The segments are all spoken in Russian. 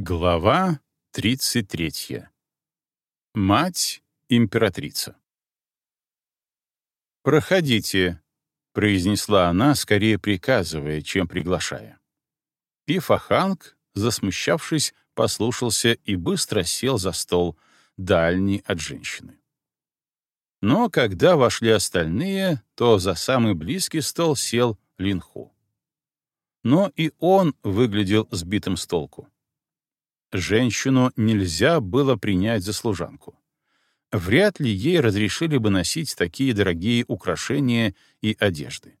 Глава 33. Мать императрица. «Проходите», — произнесла она, скорее приказывая, чем приглашая. И Фаханг, засмущавшись, послушался и быстро сел за стол, дальний от женщины. Но когда вошли остальные, то за самый близкий стол сел Линху. Но и он выглядел сбитым с толку. Женщину нельзя было принять за служанку. Вряд ли ей разрешили бы носить такие дорогие украшения и одежды.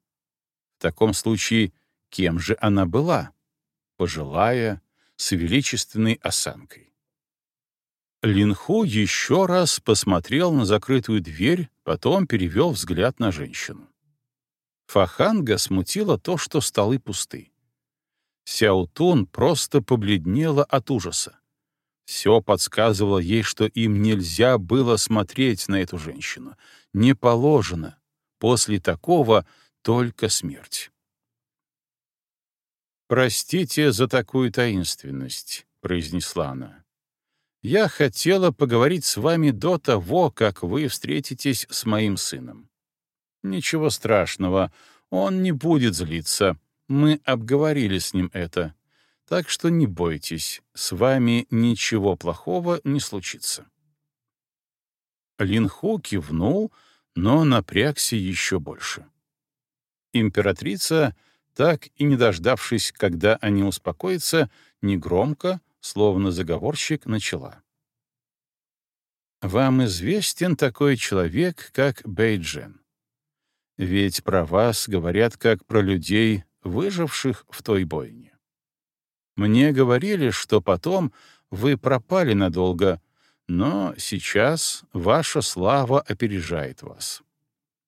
В таком случае, кем же она была? Пожилая, с величественной осанкой. Линху еще раз посмотрел на закрытую дверь, потом перевел взгляд на женщину. Фаханга смутило то, что столы пусты. Сяутун просто побледнела от ужаса. Все подсказывало ей, что им нельзя было смотреть на эту женщину. Не положено. После такого только смерть. «Простите за такую таинственность», — произнесла она. «Я хотела поговорить с вами до того, как вы встретитесь с моим сыном. Ничего страшного, он не будет злиться. Мы обговорили с ним это. Так что не бойтесь, с вами ничего плохого не случится. Линху кивнул, но напрягся еще больше. Императрица, так и не дождавшись, когда они успокоятся, негромко, словно заговорщик, начала. «Вам известен такой человек, как Бейджен. Ведь про вас говорят как про людей, выживших в той бойне. Мне говорили, что потом вы пропали надолго, но сейчас ваша слава опережает вас.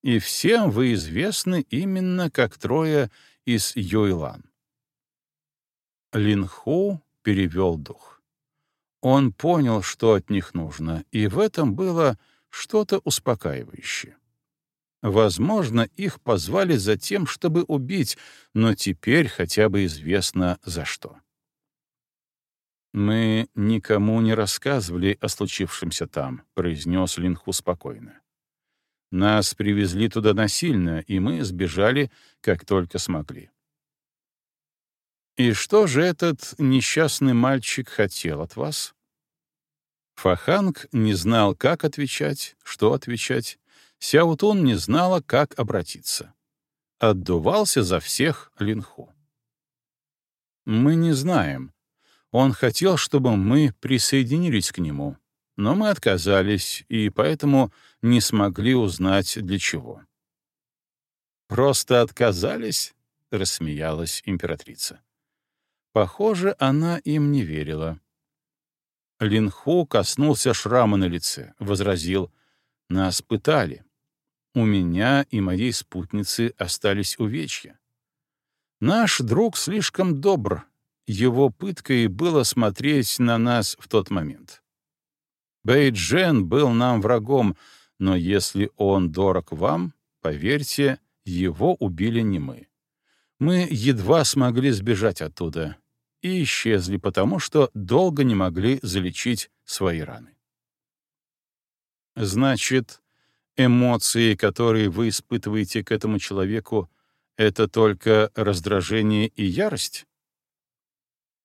И всем вы известны именно как трое из Юйлан. Линху перевел дух. Он понял, что от них нужно, и в этом было что-то успокаивающее. Возможно, их позвали за тем, чтобы убить, но теперь хотя бы известно за что. «Мы никому не рассказывали о случившемся там», — произнес Линху спокойно. «Нас привезли туда насильно, и мы сбежали, как только смогли». «И что же этот несчастный мальчик хотел от вас?» Фаханг не знал, как отвечать, что отвечать, Сяутун не знала, как обратиться. Отдувался за всех Линху. «Мы не знаем. Он хотел, чтобы мы присоединились к нему, но мы отказались и поэтому не смогли узнать, для чего». «Просто отказались?» — рассмеялась императрица. Похоже, она им не верила. Линху коснулся шрама на лице, возразил, «Нас пытали у меня и моей спутницы остались увечья. Наш друг слишком добр, его пыткой было смотреть на нас в тот момент. Бэйджен был нам врагом, но если он дорог вам, поверьте, его убили не мы. Мы едва смогли сбежать оттуда и исчезли, потому что долго не могли залечить свои раны. Значит, эмоции, которые вы испытываете к этому человеку, это только раздражение и ярость?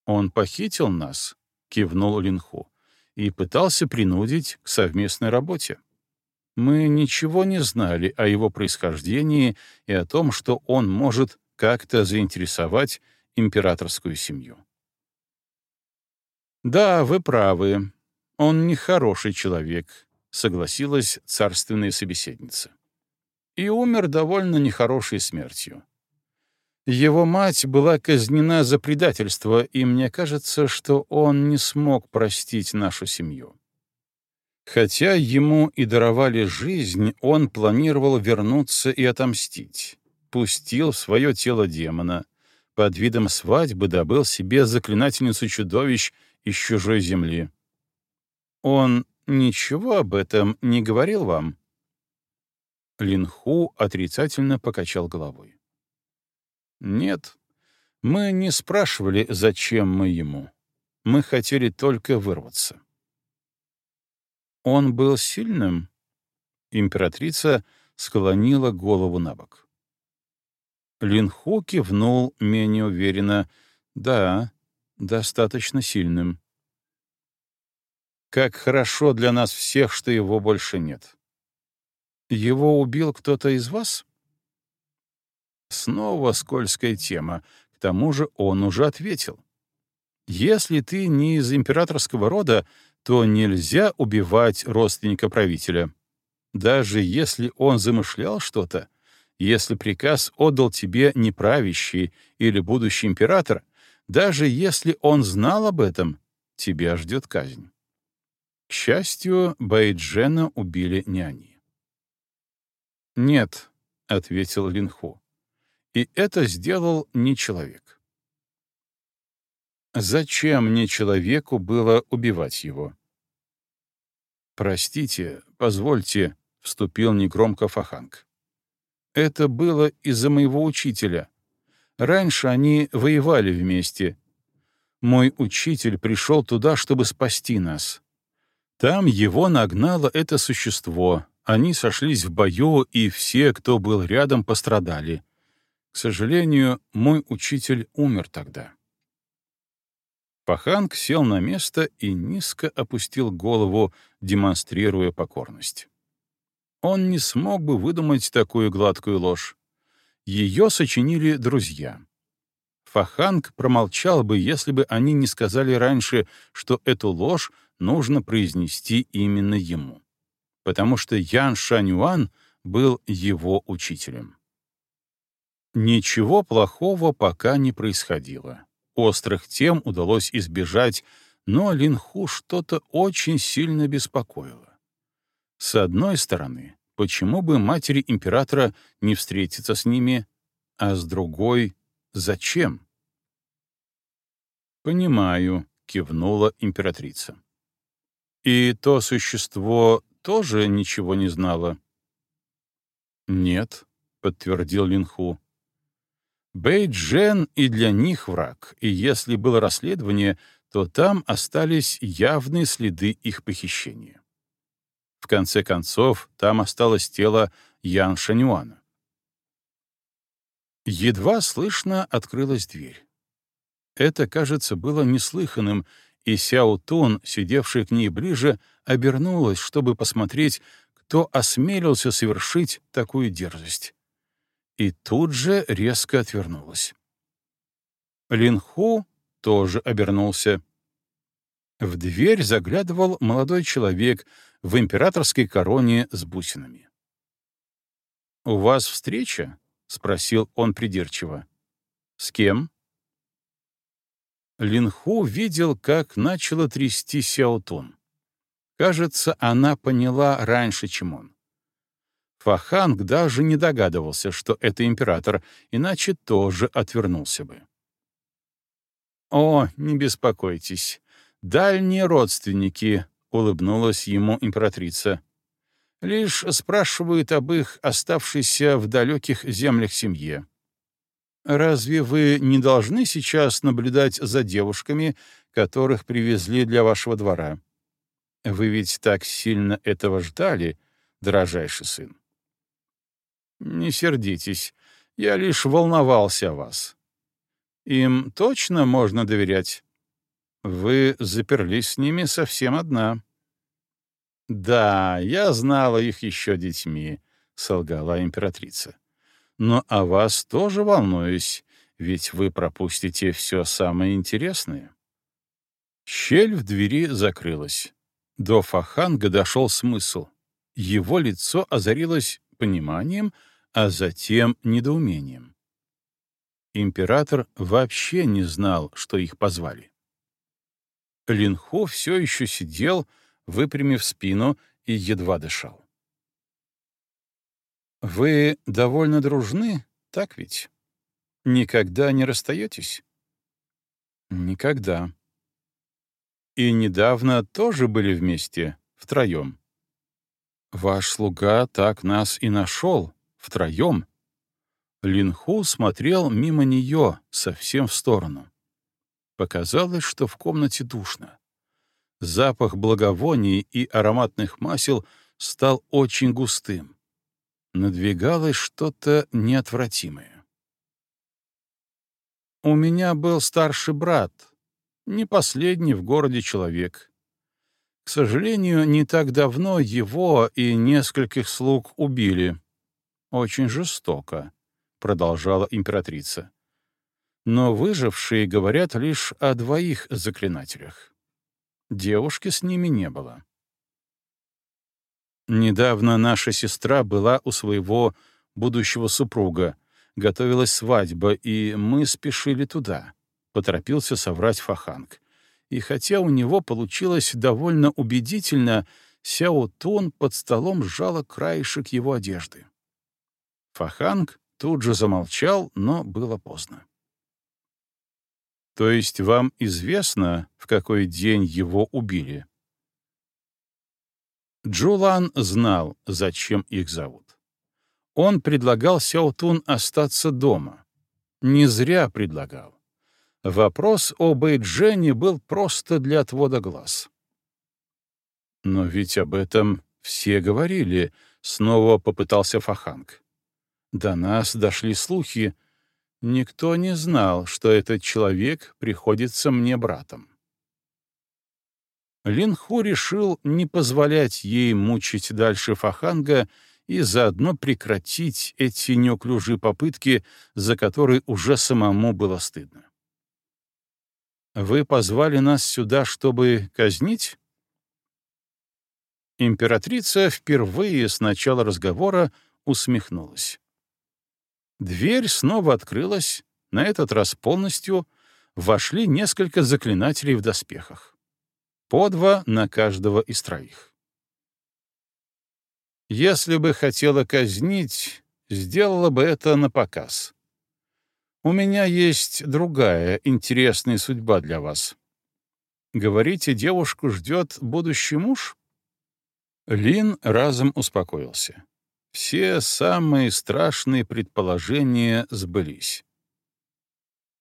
Он похитил нас, кивнул Линху, и пытался принудить к совместной работе. Мы ничего не знали о его происхождении и о том, что он может как-то заинтересовать императорскую семью. Да, вы правы. Он не хороший человек, согласилась царственная собеседница. И умер довольно нехорошей смертью. Его мать была казнена за предательство, и мне кажется, что он не смог простить нашу семью. Хотя ему и даровали жизнь, он планировал вернуться и отомстить. Пустил в свое тело демона, под видом свадьбы добыл себе заклинательницу чудовищ из чужой земли. Он ничего об этом не говорил вам?» Линху отрицательно покачал головой. «Нет, мы не спрашивали, зачем мы ему. Мы хотели только вырваться. Он был сильным? Императрица склонила голову на бок. Линху кивнул менее уверенно. Да, достаточно сильным. Как хорошо для нас всех, что его больше нет. Его убил кто-то из вас? Снова скользкая тема. К тому же он уже ответил. Если ты не из императорского рода, то нельзя убивать родственника правителя. Даже если он замышлял что-то, если приказ отдал тебе неправящий или будущий император, даже если он знал об этом, тебя ждет казнь. К счастью, Байджена убили не они. «Нет», — ответил Линху, — «и это сделал не человек». Зачем мне человеку было убивать его? «Простите, позвольте», — вступил негромко Фаханг. «Это было из-за моего учителя. Раньше они воевали вместе. Мой учитель пришел туда, чтобы спасти нас. Там его нагнало это существо. Они сошлись в бою, и все, кто был рядом, пострадали. К сожалению, мой учитель умер тогда. Паханг сел на место и низко опустил голову, демонстрируя покорность. Он не смог бы выдумать такую гладкую ложь. Ее сочинили друзья. Фаханг промолчал бы, если бы они не сказали раньше, что эту ложь нужно произнести именно ему, потому что Ян Шанюан был его учителем. Ничего плохого пока не происходило. Острых тем удалось избежать, но Линху что-то очень сильно беспокоило. С одной стороны, почему бы матери императора не встретиться с ними, а с другой — зачем? «Понимаю», — кивнула императрица. И то существо тоже ничего не знало? Нет, подтвердил Линху. Бэйджен и для них враг, и если было расследование, то там остались явные следы их похищения. В конце концов, там осталось тело Ян Шанюана. Едва слышно открылась дверь. Это, кажется, было неслыханным, и Сяо Тун, сидевшая к ней ближе, обернулась, чтобы посмотреть, кто осмелился совершить такую дерзость. И тут же резко отвернулась. Линху тоже обернулся. В дверь заглядывал молодой человек в императорской короне с бусинами. «У вас встреча?» — спросил он придирчиво. «С кем?» Линху видел, как начала трясти Сяотун. Кажется, она поняла раньше, чем он. Фаханг даже не догадывался, что это император, иначе тоже отвернулся бы. «О, не беспокойтесь, дальние родственники», — улыбнулась ему императрица. «Лишь спрашивают об их оставшейся в далеких землях семье. Разве вы не должны сейчас наблюдать за девушками, которых привезли для вашего двора? Вы ведь так сильно этого ждали, дорожайший сын. Не сердитесь, я лишь волновался о вас. Им точно можно доверять? Вы заперлись с ними совсем одна. Да, я знала их еще детьми, — солгала императрица но о вас тоже волнуюсь, ведь вы пропустите все самое интересное. Щель в двери закрылась. До Фаханга дошел смысл. Его лицо озарилось пониманием, а затем недоумением. Император вообще не знал, что их позвали. Линхо все еще сидел, выпрямив спину и едва дышал. Вы довольно дружны, так ведь? Никогда не расстаетесь? Никогда. И недавно тоже были вместе, втроем. Ваш слуга так нас и нашел, втроем. Линху смотрел мимо нее, совсем в сторону. Показалось, что в комнате душно. Запах благовоний и ароматных масел стал очень густым. Надвигалось что-то неотвратимое. У меня был старший брат, не последний в городе человек. К сожалению, не так давно его и нескольких слуг убили. Очень жестоко, — продолжала императрица. Но выжившие говорят лишь о двоих заклинателях. Девушки с ними не было. Недавно наша сестра была у своего будущего супруга, готовилась свадьба, и мы спешили туда, — поторопился соврать Фаханг. И хотя у него получилось довольно убедительно, Сяо Тун под столом сжала краешек его одежды. Фаханг тут же замолчал, но было поздно. «То есть вам известно, в какой день его убили?» Джулан знал, зачем их зовут. Он предлагал Сяотун остаться дома. Не зря предлагал. Вопрос о Бэйджене был просто для отвода глаз. «Но ведь об этом все говорили», — снова попытался Фаханг. До нас дошли слухи. Никто не знал, что этот человек приходится мне братом. Линху решил не позволять ей мучить дальше Фаханга и заодно прекратить эти неуклюжие попытки, за которые уже самому было стыдно. «Вы позвали нас сюда, чтобы казнить?» Императрица впервые с начала разговора усмехнулась. Дверь снова открылась, на этот раз полностью, вошли несколько заклинателей в доспехах. По два на каждого из троих. Если бы хотела казнить, сделала бы это на показ. У меня есть другая интересная судьба для вас. Говорите, девушку ждет будущий муж? Лин разом успокоился. Все самые страшные предположения сбылись.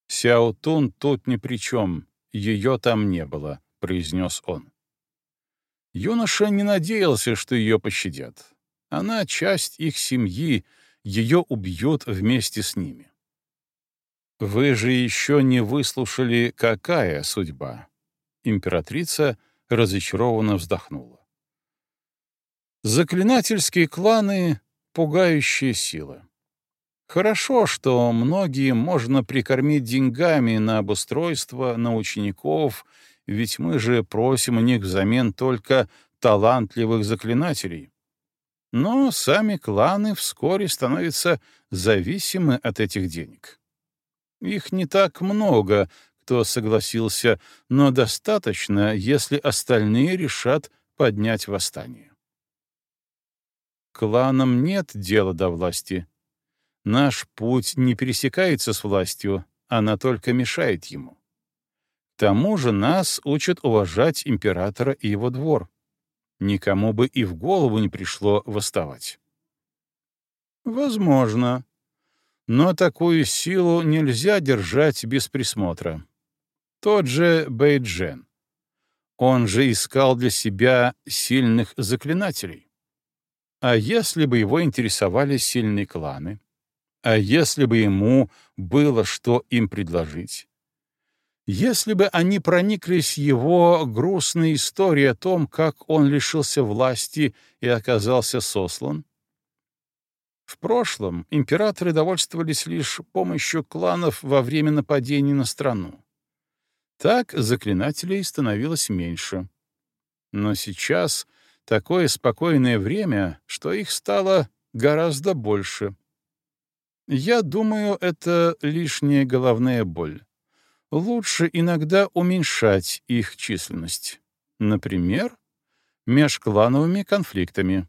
«Сяотун тут ни при чем, ее там не было», — произнес он. Юноша не надеялся, что ее пощадят. Она — часть их семьи, ее убьют вместе с ними. «Вы же еще не выслушали, какая судьба?» Императрица разочарованно вздохнула. Заклинательские кланы пугающая сила. Хорошо, что многие можно прикормить деньгами на обустройство, на учеников, ведь мы же просим у них взамен только талантливых заклинателей. Но сами кланы вскоре становятся зависимы от этих денег. Их не так много, кто согласился, но достаточно, если остальные решат поднять восстание. Кланам нет дела до власти. Наш путь не пересекается с властью, она только мешает ему. Тому же нас учат уважать императора и его двор. Никому бы и в голову не пришло восставать. Возможно. Но такую силу нельзя держать без присмотра. Тот же Бэйджен. Он же искал для себя сильных заклинателей. А если бы его интересовали сильные кланы? А если бы ему было что им предложить? Если бы они прониклись его грустной историей о том, как он лишился власти и оказался сослан? В прошлом императоры довольствовались лишь помощью кланов во время нападений на страну. Так заклинателей становилось меньше. Но сейчас такое спокойное время, что их стало гораздо больше. Я думаю, это лишняя головная боль. Лучше иногда уменьшать их численность. Например, межклановыми конфликтами.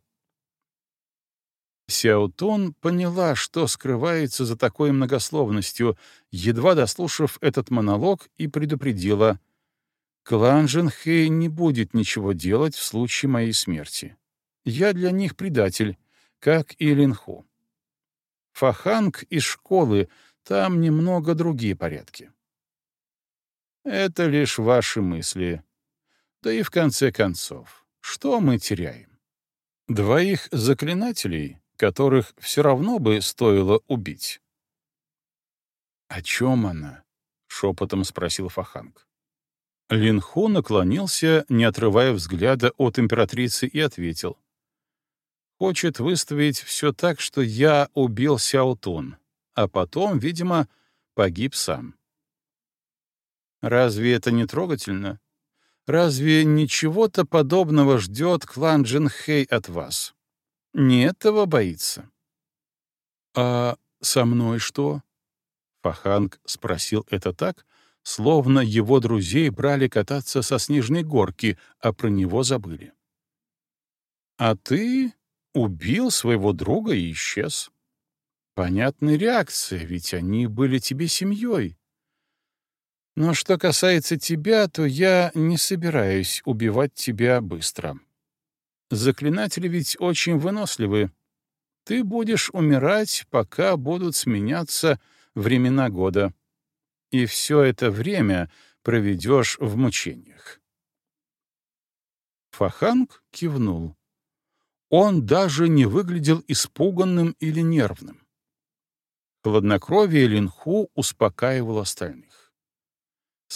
Сяотун поняла, что скрывается за такой многословностью, едва дослушав этот монолог, и предупредила — Клан Женхэй не будет ничего делать в случае моей смерти. Я для них предатель, как и Линху. Фаханг из школы, там немного другие порядки. Это лишь ваши мысли. Да и в конце концов, что мы теряем? Двоих заклинателей, которых все равно бы стоило убить. «О чем она?» — шепотом спросил Фаханг. Линху наклонился, не отрывая взгляда от императрицы, и ответил. «Хочет выставить все так, что я убил Сяотун, а потом, видимо, погиб сам. Разве это не трогательно? Разве ничего-то подобного ждет клан Джинхэй от вас? Не этого боится. А со мной что? Фаханг спросил это так, словно его друзей брали кататься со снежной горки, а про него забыли. А ты убил своего друга и исчез. Понятная реакция, ведь они были тебе семьей. Но что касается тебя, то я не собираюсь убивать тебя быстро. Заклинатели ведь очень выносливы. Ты будешь умирать, пока будут сменяться времена года. И все это время проведешь в мучениях. Фаханг кивнул. Он даже не выглядел испуганным или нервным. Хладнокровие Линху успокаивало остальных.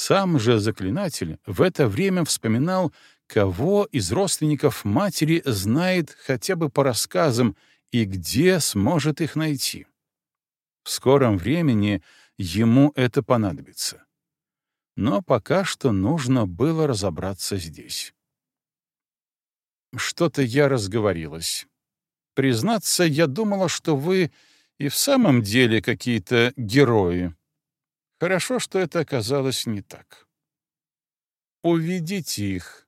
Сам же заклинатель в это время вспоминал, кого из родственников матери знает хотя бы по рассказам и где сможет их найти. В скором времени ему это понадобится. Но пока что нужно было разобраться здесь. Что-то я разговорилась. Признаться, я думала, что вы и в самом деле какие-то герои. Хорошо, что это оказалось не так. Уведите их.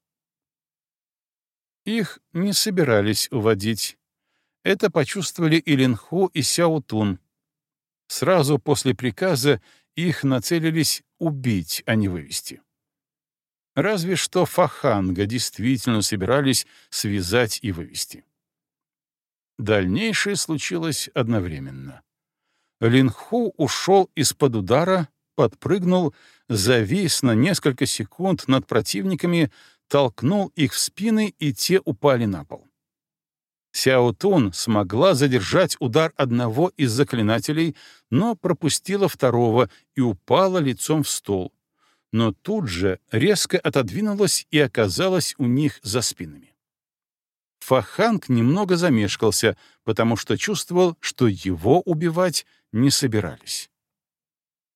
Их не собирались уводить. Это почувствовали и Линху, и Сяутун. Сразу после приказа их нацелились убить, а не вывести. Разве что Фаханга действительно собирались связать и вывести. Дальнейшее случилось одновременно. Линху ушел из-под удара, подпрыгнул, завис на несколько секунд над противниками, толкнул их в спины, и те упали на пол. Сяо Тун смогла задержать удар одного из заклинателей, но пропустила второго и упала лицом в стол. Но тут же резко отодвинулась и оказалась у них за спинами. Фаханг немного замешкался, потому что чувствовал, что его убивать не собирались.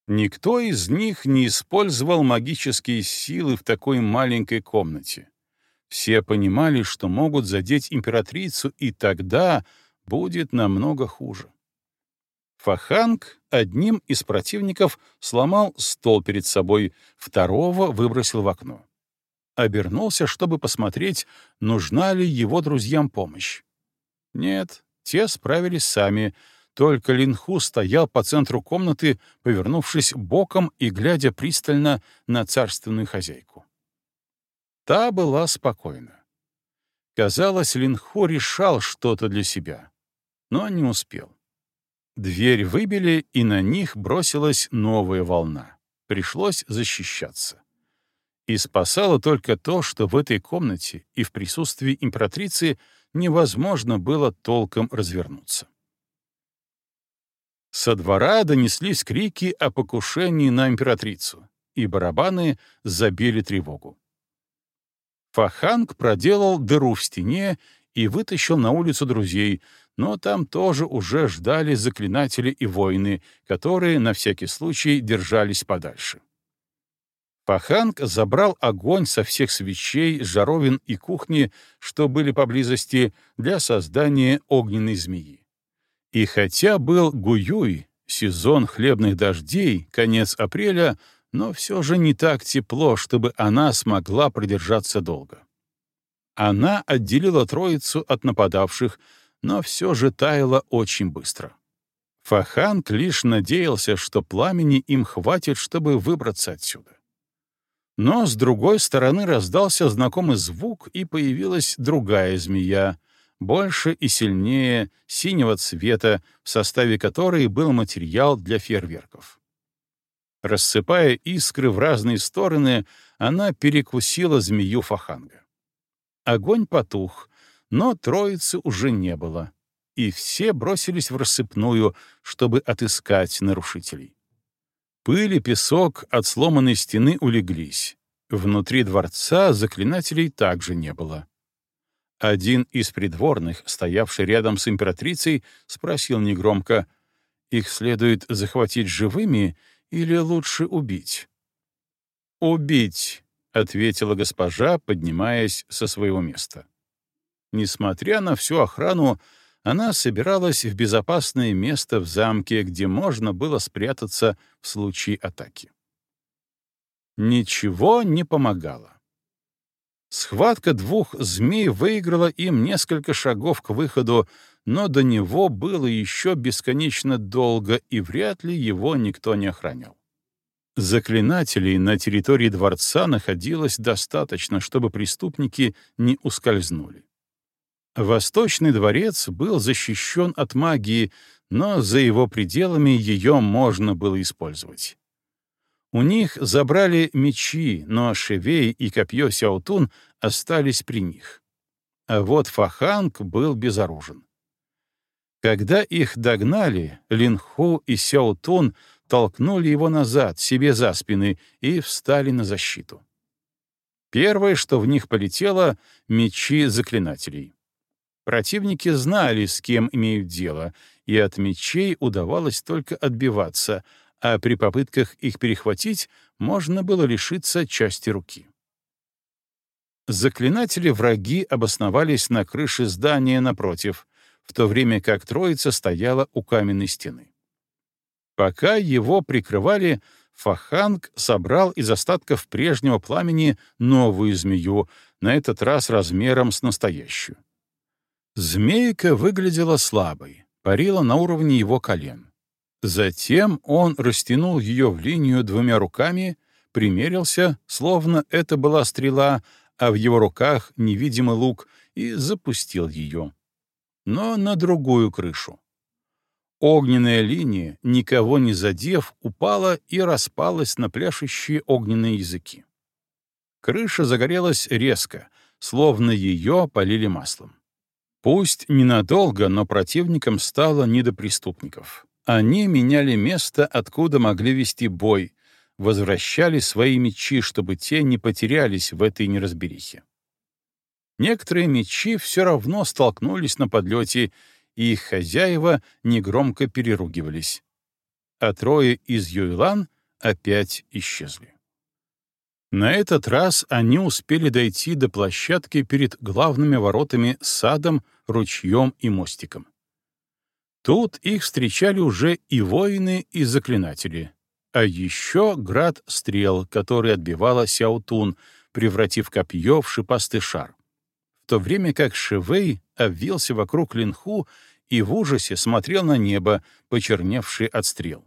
Никто из них не использовал магические силы в такой маленькой комнате. Все понимали, что могут задеть императрицу, и тогда будет намного хуже. Фаханг одним из противников сломал стол перед собой, второго выбросил в окно. Обернулся, чтобы посмотреть, нужна ли его друзьям помощь. Нет, те справились сами — только Линху стоял по центру комнаты, повернувшись боком и глядя пристально на царственную хозяйку. Та была спокойна. Казалось, Линху решал что-то для себя, но не успел. Дверь выбили, и на них бросилась новая волна. Пришлось защищаться. И спасало только то, что в этой комнате и в присутствии императрицы невозможно было толком развернуться. Со двора донеслись крики о покушении на императрицу, и барабаны забили тревогу. Фаханг проделал дыру в стене и вытащил на улицу друзей, но там тоже уже ждали заклинатели и воины, которые на всякий случай держались подальше. Фаханг забрал огонь со всех свечей, жаровин и кухни, что были поблизости, для создания огненной змеи. И хотя был Гуюй, сезон хлебных дождей, конец апреля, но все же не так тепло, чтобы она смогла продержаться долго. Она отделила троицу от нападавших, но все же таяла очень быстро. Фаханг лишь надеялся, что пламени им хватит, чтобы выбраться отсюда. Но с другой стороны раздался знакомый звук, и появилась другая змея, больше и сильнее синего цвета, в составе которой был материал для фейерверков. Рассыпая искры в разные стороны, она перекусила змею Фаханга. Огонь потух, но троицы уже не было, и все бросились в рассыпную, чтобы отыскать нарушителей. Пыль и песок от сломанной стены улеглись. Внутри дворца заклинателей также не было. Один из придворных, стоявший рядом с императрицей, спросил негромко, «Их следует захватить живыми или лучше убить?» «Убить», — ответила госпожа, поднимаясь со своего места. Несмотря на всю охрану, она собиралась в безопасное место в замке, где можно было спрятаться в случае атаки. Ничего не помогало. Схватка двух змей выиграла им несколько шагов к выходу, но до него было еще бесконечно долго, и вряд ли его никто не охранял. Заклинателей на территории дворца находилось достаточно, чтобы преступники не ускользнули. Восточный дворец был защищен от магии, но за его пределами ее можно было использовать. У них забрали мечи, но Шевей и копье Сяутун остались при них. А вот Фаханг был безоружен. Когда их догнали, Линху и Сяутун толкнули его назад, себе за спины, и встали на защиту. Первое, что в них полетело — мечи заклинателей. Противники знали, с кем имеют дело, и от мечей удавалось только отбиваться, а при попытках их перехватить можно было лишиться части руки. Заклинатели-враги обосновались на крыше здания напротив, в то время как троица стояла у каменной стены. Пока его прикрывали, Фаханг собрал из остатков прежнего пламени новую змею, на этот раз размером с настоящую. Змейка выглядела слабой, парила на уровне его колен. Затем он растянул ее в линию двумя руками, примерился, словно это была стрела, а в его руках невидимый лук, и запустил ее. Но на другую крышу. Огненная линия, никого не задев, упала и распалась на пляшущие огненные языки. Крыша загорелась резко, словно ее полили маслом. Пусть ненадолго, но противникам стало не до преступников. Они меняли место, откуда могли вести бой, возвращали свои мечи, чтобы те не потерялись в этой неразберихе. Некоторые мечи все равно столкнулись на подлете, и их хозяева негромко переругивались. А трое из Юйлан опять исчезли. На этот раз они успели дойти до площадки перед главными воротами садом, ручьем и мостиком. Тут их встречали уже и воины, и заклинатели, а еще град стрел, который отбивала Сяутун, превратив копье в шипастый шар, в то время как Шивей обвился вокруг Линху и в ужасе смотрел на небо, почерневшее от стрел.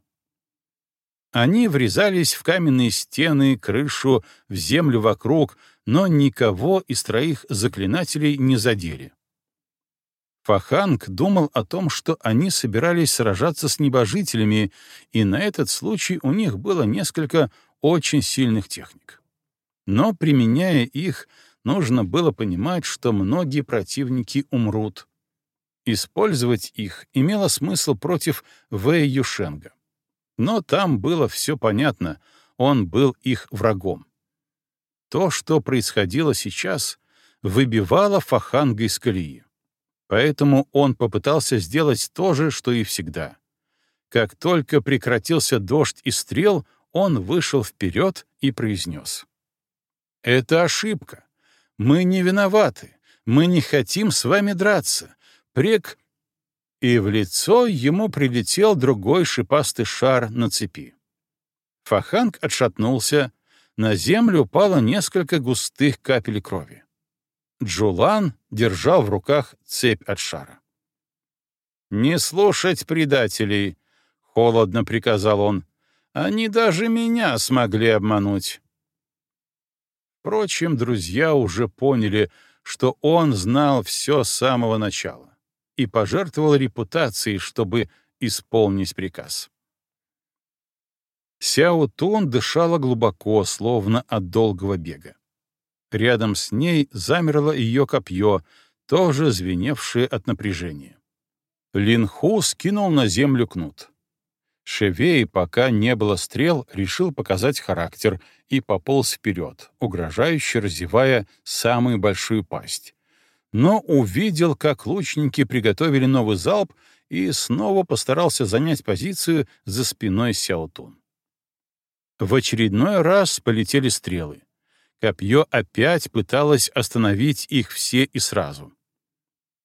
Они врезались в каменные стены, крышу, в землю вокруг, но никого из троих заклинателей не задели. Фаханг думал о том, что они собирались сражаться с небожителями, и на этот случай у них было несколько очень сильных техник. Но, применяя их, нужно было понимать, что многие противники умрут. Использовать их имело смысл против Вэй Юшенга. Но там было все понятно, он был их врагом. То, что происходило сейчас, выбивало Фаханга из колеи. Поэтому он попытался сделать то же, что и всегда. Как только прекратился дождь и стрел, он вышел вперед и произнес. «Это ошибка. Мы не виноваты. Мы не хотим с вами драться. Прек и в лицо ему прилетел другой шипастый шар на цепи. Фаханг отшатнулся, на землю упало несколько густых капель крови. Джулан держал в руках цепь от шара. «Не слушать предателей», — холодно приказал он. «Они даже меня смогли обмануть». Впрочем, друзья уже поняли, что он знал все с самого начала и пожертвовал репутацией, чтобы исполнить приказ. Сяо Тун дышала глубоко, словно от долгого бега. Рядом с ней замерло ее копье, тоже звеневшее от напряжения. Лин Ху скинул на землю кнут. Шевей, пока не было стрел, решил показать характер и пополз вперед, угрожающе разевая самую большую пасть. Но увидел, как лучники приготовили новый залп и снова постарался занять позицию за спиной Сяотун. В очередной раз полетели стрелы. Копье опять пыталось остановить их все и сразу.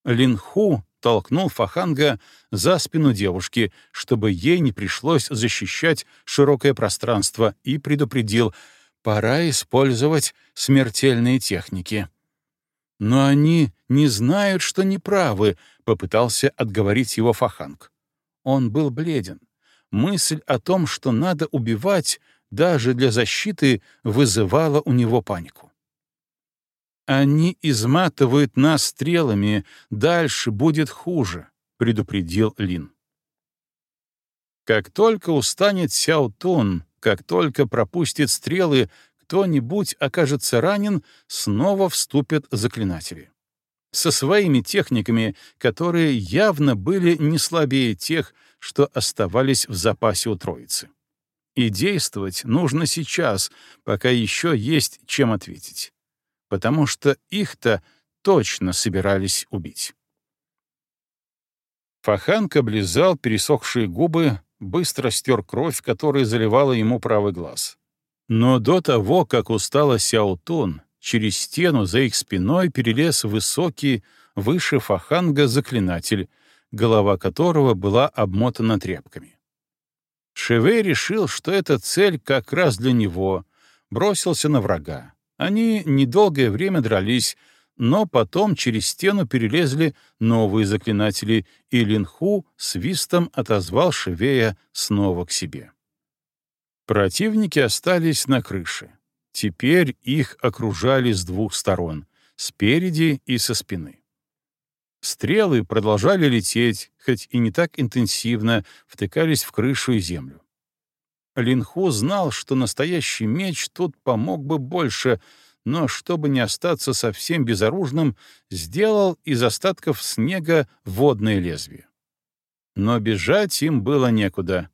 Линху толкнул Фаханга за спину девушки, чтобы ей не пришлось защищать широкое пространство, и предупредил — пора использовать смертельные техники. Но они не знают, что неправы, — попытался отговорить его Фаханг. Он был бледен. Мысль о том, что надо убивать, даже для защиты, вызывала у него панику. «Они изматывают нас стрелами, дальше будет хуже», — предупредил Лин. Как только устанет Сяо Тун, как только пропустит стрелы, кто-нибудь окажется ранен, снова вступят заклинатели. Со своими техниками, которые явно были не слабее тех, что оставались в запасе у троицы. И действовать нужно сейчас, пока еще есть чем ответить. Потому что их-то точно собирались убить. Фаханка облизал пересохшие губы, быстро стер кровь, которая заливала ему правый глаз. Но до того, как устала Сяотун, через стену за их спиной перелез высокий, выше Фаханга заклинатель, голова которого была обмотана тряпками. Шевей решил, что эта цель как раз для него, бросился на врага. Они недолгое время дрались, но потом через стену перелезли новые заклинатели, и Линху свистом отозвал Шевея снова к себе. Противники остались на крыше. Теперь их окружали с двух сторон — спереди и со спины. Стрелы продолжали лететь, хоть и не так интенсивно, втыкались в крышу и землю. Линху знал, что настоящий меч тут помог бы больше, но, чтобы не остаться совсем безоружным, сделал из остатков снега водное лезвие. Но бежать им было некуда.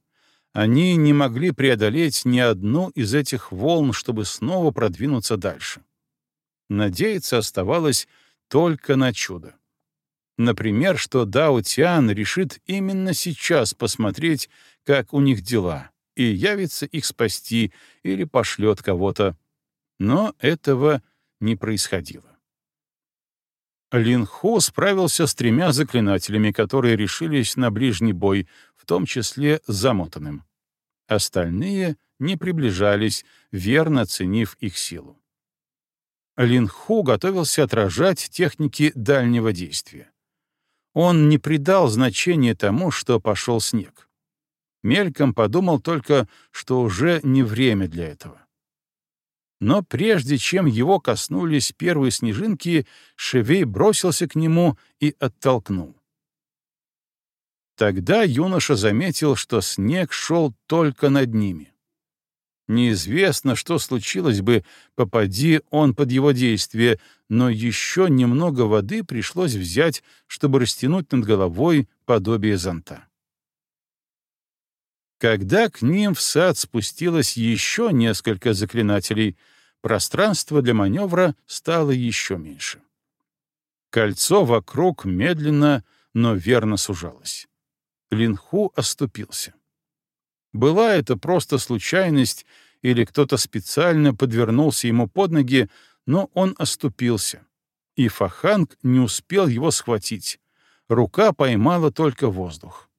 Они не могли преодолеть ни одну из этих волн, чтобы снова продвинуться дальше. Надеяться оставалось только на чудо. Например, что Дао Тиан решит именно сейчас посмотреть, как у них дела, и явится их спасти или пошлет кого-то. Но этого не происходило. Лин Хо справился с тремя заклинателями, которые решились на ближний бой, в том числе замотанным. Остальные не приближались, верно оценив их силу. Лин Ху готовился отражать техники дальнего действия. Он не придал значения тому, что пошел снег. Мельком подумал только, что уже не время для этого. Но прежде чем его коснулись первые снежинки, Шевей бросился к нему и оттолкнул. Тогда юноша заметил, что снег шел только над ними. Неизвестно, что случилось бы, попади он под его действие, но еще немного воды пришлось взять, чтобы растянуть над головой подобие зонта. Когда к ним в сад спустилось еще несколько заклинателей, пространство для маневра стало еще меньше. Кольцо вокруг медленно, но верно сужалось. Линху оступился. Была это просто случайность, или кто-то специально подвернулся ему под ноги, но он оступился. И Фаханг не успел его схватить. Рука поймала только воздух.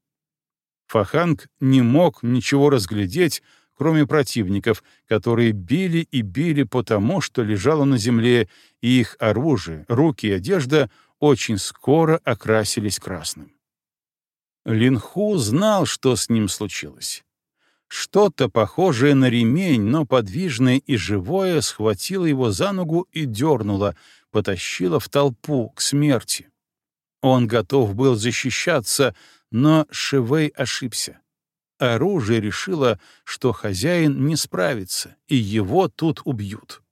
Фаханг не мог ничего разглядеть, кроме противников, которые били и били по тому, что лежало на земле, и их оружие, руки и одежда очень скоро окрасились красным. Линху знал, что с ним случилось. Что-то похожее на ремень, но подвижное и живое, схватило его за ногу и дернуло, потащило в толпу, к смерти. Он готов был защищаться, но Шивей ошибся. оружие решило, что хозяин не справится, и его тут убьют.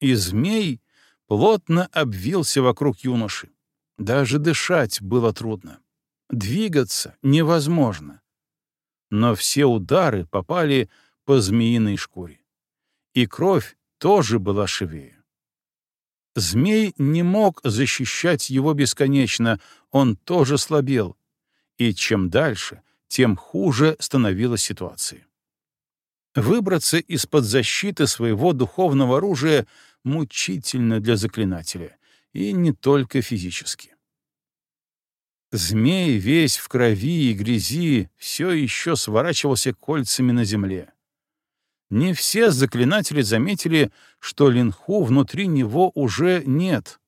И змей плотно обвился вокруг юноши. Даже дышать было трудно. Двигаться невозможно. Но все удары попали по змеиной шкуре. И кровь тоже была шевее. Змей не мог защищать его бесконечно, он тоже слабел. И чем дальше, тем хуже становилась ситуация. Выбраться из-под защиты своего духовного оружия мучительно для заклинателя, и не только физически. Змей весь в крови и грязи все еще сворачивался кольцами на земле. Не все заклинатели заметили, что линху внутри него уже нет.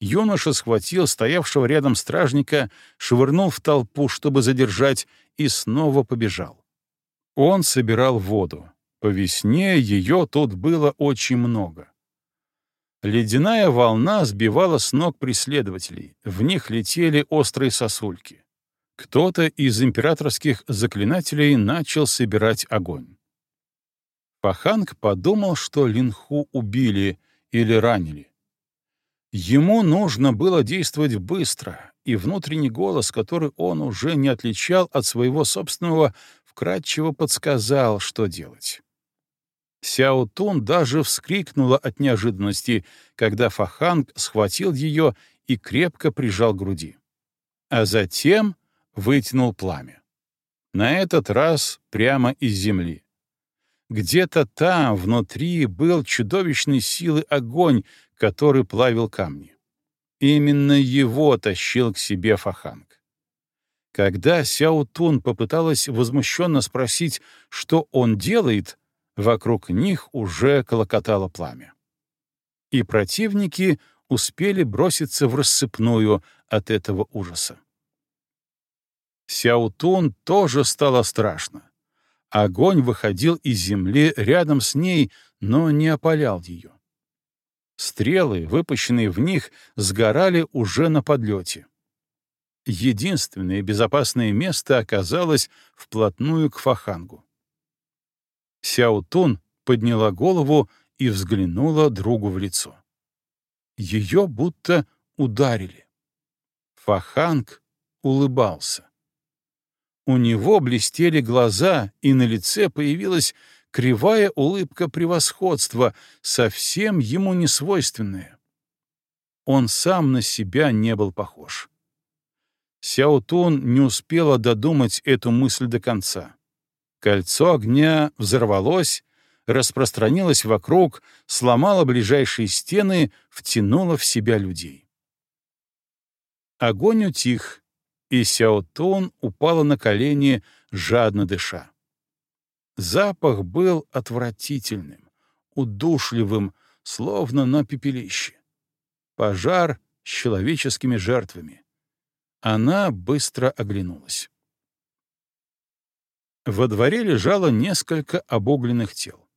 Юноша схватил стоявшего рядом стражника, швырнул в толпу, чтобы задержать, и снова побежал. Он собирал воду. По весне ее тут было очень много. Ледяная волна сбивала с ног преследователей, в них летели острые сосульки. Кто-то из императорских заклинателей начал собирать огонь. Паханг подумал, что Линху убили или ранили. Ему нужно было действовать быстро, и внутренний голос, который он уже не отличал от своего собственного, вкратчиво подсказал, что делать. Сяо Тун даже вскрикнула от неожиданности, когда Фаханг схватил ее и крепко прижал к груди. А затем вытянул пламя. На этот раз прямо из земли. Где-то там, внутри, был чудовищной силы огонь, который плавил камни. Именно его тащил к себе Фаханг. Когда Сяо Тун попыталась возмущенно спросить, что он делает, Вокруг них уже колокотало пламя. И противники успели броситься в рассыпную от этого ужаса. Сяутун тоже стало страшно. Огонь выходил из земли рядом с ней, но не опалял ее. Стрелы, выпущенные в них, сгорали уже на подлете. Единственное безопасное место оказалось вплотную к Фахангу. Сяутун подняла голову и взглянула другу в лицо. Ее будто ударили. Фаханг улыбался. У него блестели глаза, и на лице появилась кривая улыбка превосходства, совсем ему не свойственная. Он сам на себя не был похож. Сяутун не успела додумать эту мысль до конца. Кольцо огня взорвалось, распространилось вокруг, сломало ближайшие стены, втянуло в себя людей. Огонь утих, и Сяотун упала на колени, жадно дыша. Запах был отвратительным, удушливым, словно на пепелище. Пожар с человеческими жертвами. Она быстро оглянулась. Во дворе лежало несколько обугленных тел.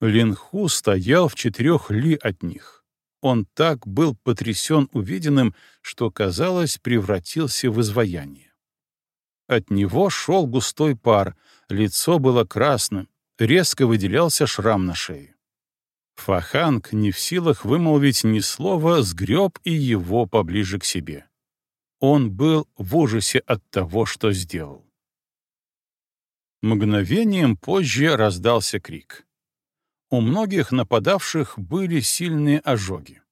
Линху стоял в четырех ли от них. Он так был потрясен увиденным, что, казалось, превратился в изваяние. От него шел густой пар, лицо было красным, резко выделялся шрам на шее. Фаханг, не в силах вымолвить ни слова, сгреб и его поближе к себе. Он был в ужасе от того, что сделал. Мгновением позже раздался крик. У многих нападавших были сильные ожоги.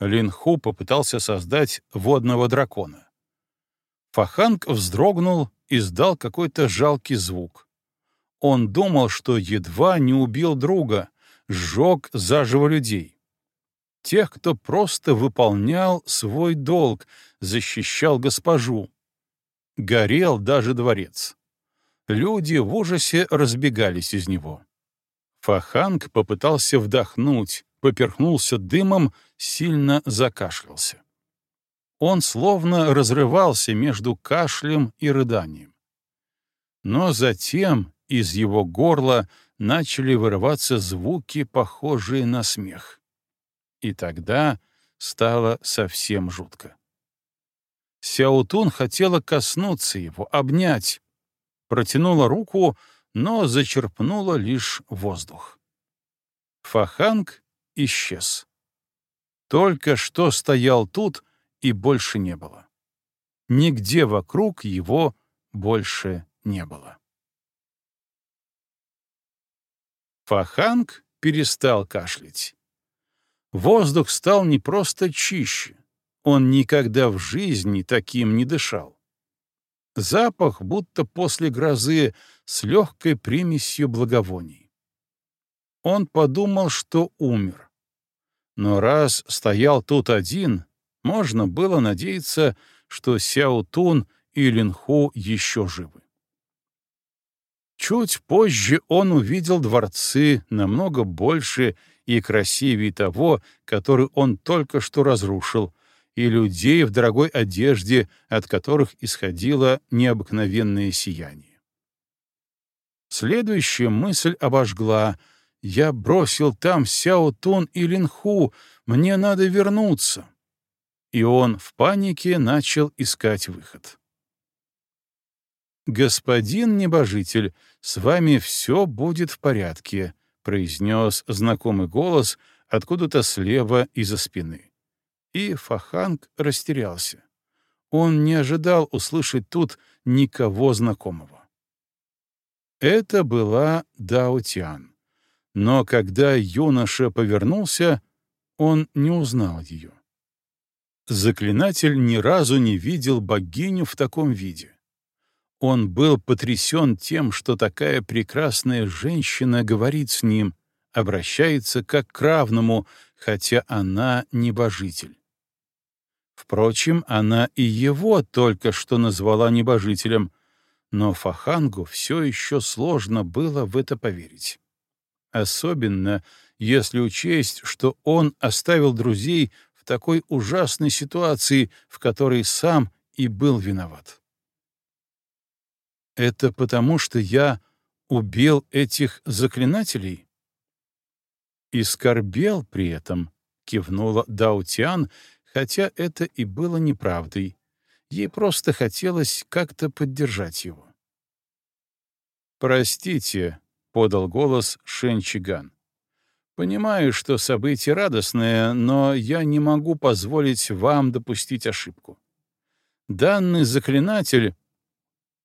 Линху попытался создать водного дракона. Фаханг вздрогнул и издал какой-то жалкий звук. Он думал, что едва не убил друга, сжег заживо людей. Тех, кто просто выполнял свой долг, защищал госпожу. Горел даже дворец. Люди в ужасе разбегались из него. Фаханг попытался вдохнуть, поперхнулся дымом, сильно закашлялся. Он словно разрывался между кашлем и рыданием. Но затем из его горла начали вырываться звуки, похожие на смех. И тогда стало совсем жутко. Сяутун хотела коснуться его, обнять, протянула руку, но зачерпнула лишь воздух. Фаханг исчез. Только что стоял тут, и больше не было. Нигде вокруг его больше не было. Фаханг перестал кашлять. Воздух стал не просто чище, он никогда в жизни таким не дышал. Запах будто после грозы с легкой примесью благовоний. Он подумал, что умер. Но раз стоял тут один, можно было надеяться, что Сяо Тун и Линху еще живы. Чуть позже он увидел дворцы намного больше и красивее того, который он только что разрушил, и людей в дорогой одежде, от которых исходило необыкновенное сияние. Следующая мысль обожгла. «Я бросил там Сяо Тун и Линху, мне надо вернуться». И он в панике начал искать выход. «Господин небожитель, с вами все будет в порядке», — произнес знакомый голос откуда-то слева из-за спины. И Фаханг растерялся. Он не ожидал услышать тут никого знакомого. Это была Даутян. Но когда юноша повернулся, он не узнал ее. Заклинатель ни разу не видел богиню в таком виде. Он был потрясен тем, что такая прекрасная женщина говорит с ним, обращается как к равному, хотя она небожитель. Впрочем, она и его только что назвала небожителем, но Фахангу все еще сложно было в это поверить. Особенно, если учесть, что он оставил друзей в такой ужасной ситуации, в которой сам и был виноват. Это потому, что я убил этих заклинателей? И скорбел при этом, кивнула Даутиан, хотя это и было неправдой. Ей просто хотелось как-то поддержать его. «Простите», — подал голос Шенчиган. «Понимаю, что событие радостное, но я не могу позволить вам допустить ошибку. Данный заклинатель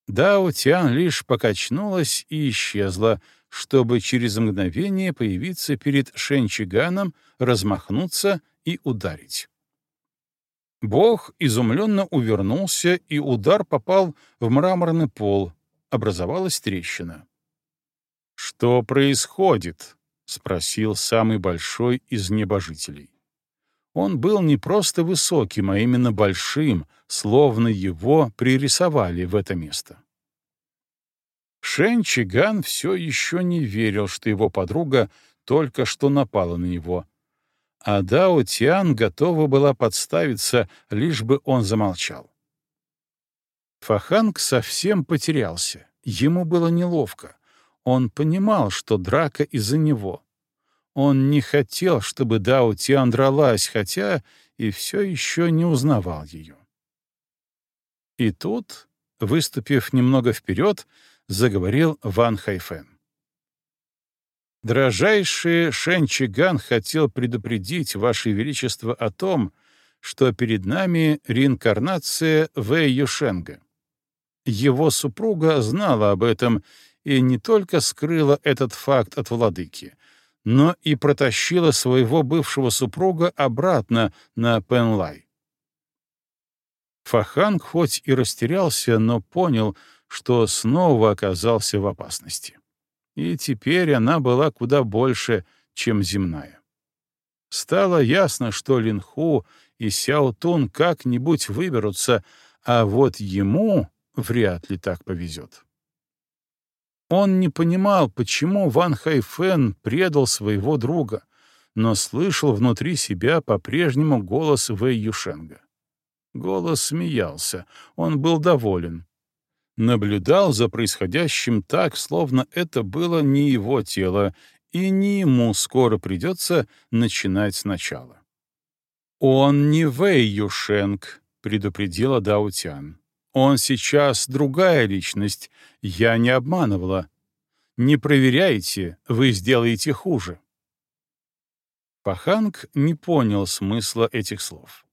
Дао Тян лишь покачнулась и исчезла, чтобы через мгновение появиться перед Шенчиганом, размахнуться и ударить. Бог изумленно увернулся, и удар попал в мраморный пол. Образовалась трещина. «Что происходит?» — спросил самый большой из небожителей. Он был не просто высоким, а именно большим, словно его пририсовали в это место. Шен Чиган все еще не верил, что его подруга только что напала на него. А Дао Тиан готова была подставиться, лишь бы он замолчал. Фаханг совсем потерялся. Ему было неловко. Он понимал, что драка из-за него. Он не хотел, чтобы Дао Тиан дралась, хотя и все еще не узнавал ее. И тут, выступив немного вперед, заговорил Ван Хайфен. «Дрожайший Шэн Чиган хотел предупредить Ваше Величество о том, что перед нами реинкарнация Вэй Юшенга. Его супруга знала об этом и не только скрыла этот факт от владыки, но и протащила своего бывшего супруга обратно на Пенлай. Фаханг хоть и растерялся, но понял, что снова оказался в опасности. И теперь она была куда больше, чем земная. Стало ясно, что Линху и Сяо Тун как-нибудь выберутся, а вот ему вряд ли так повезет. Он не понимал, почему Ван Хайфен предал своего друга, но слышал внутри себя по-прежнему голос Вэй Юшенга. Голос смеялся, он был доволен. Наблюдал за происходящим так, словно это было не его тело, и не ему скоро придется начинать сначала. «Он не Вэй Юшенг», — предупредила Даутян. Он сейчас другая личность, я не обманывала. Не проверяйте, вы сделаете хуже. Паханг не понял смысла этих слов.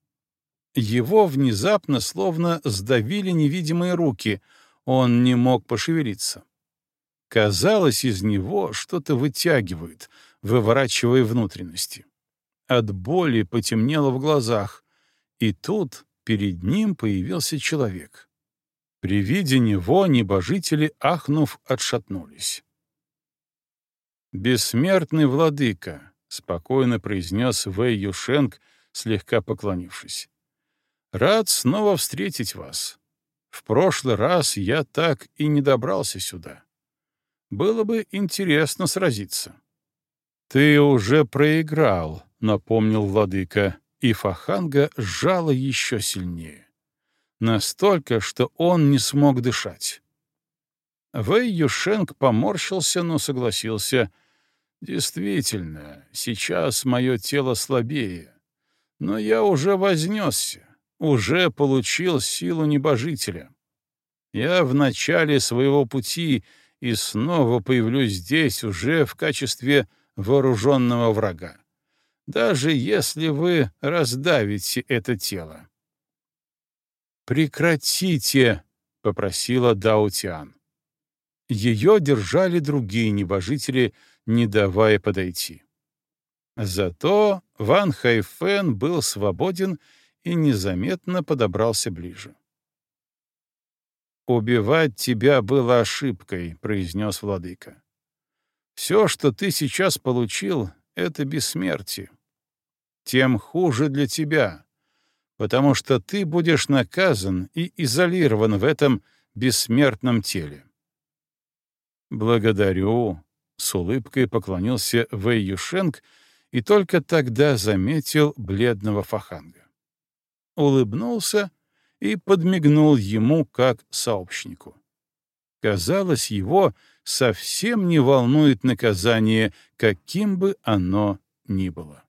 Его внезапно словно сдавили невидимые руки, он не мог пошевелиться. Казалось, из него что-то вытягивают, выворачивая внутренности. От боли потемнело в глазах, и тут перед ним появился человек. При виде него небожители, ахнув, отшатнулись. «Бессмертный владыка», — спокойно произнес Вэй Юшенг, слегка поклонившись. «Рад снова встретить вас. В прошлый раз я так и не добрался сюда. Было бы интересно сразиться». «Ты уже проиграл», — напомнил владыка, и Фаханга сжала еще сильнее настолько, что он не смог дышать. Вэй Юшенг поморщился, но согласился. «Действительно, сейчас мое тело слабее, но я уже вознесся, уже получил силу небожителя. Я в начале своего пути и снова появлюсь здесь уже в качестве вооруженного врага, даже если вы раздавите это тело. «Прекратите!» — попросила Даутиан. Ее держали другие небожители, не давая подойти. Зато Ван Хайфен был свободен и незаметно подобрался ближе. «Убивать тебя было ошибкой», — произнес владыка. «Все, что ты сейчас получил, — это бессмертие. Тем хуже для тебя, потому что ты будешь наказан и изолирован в этом бессмертном теле. «Благодарю», — с улыбкой поклонился Вэй Юшенг и только тогда заметил бледного Фаханга. Улыбнулся и подмигнул ему как сообщнику. Казалось, его совсем не волнует наказание, каким бы оно ни было.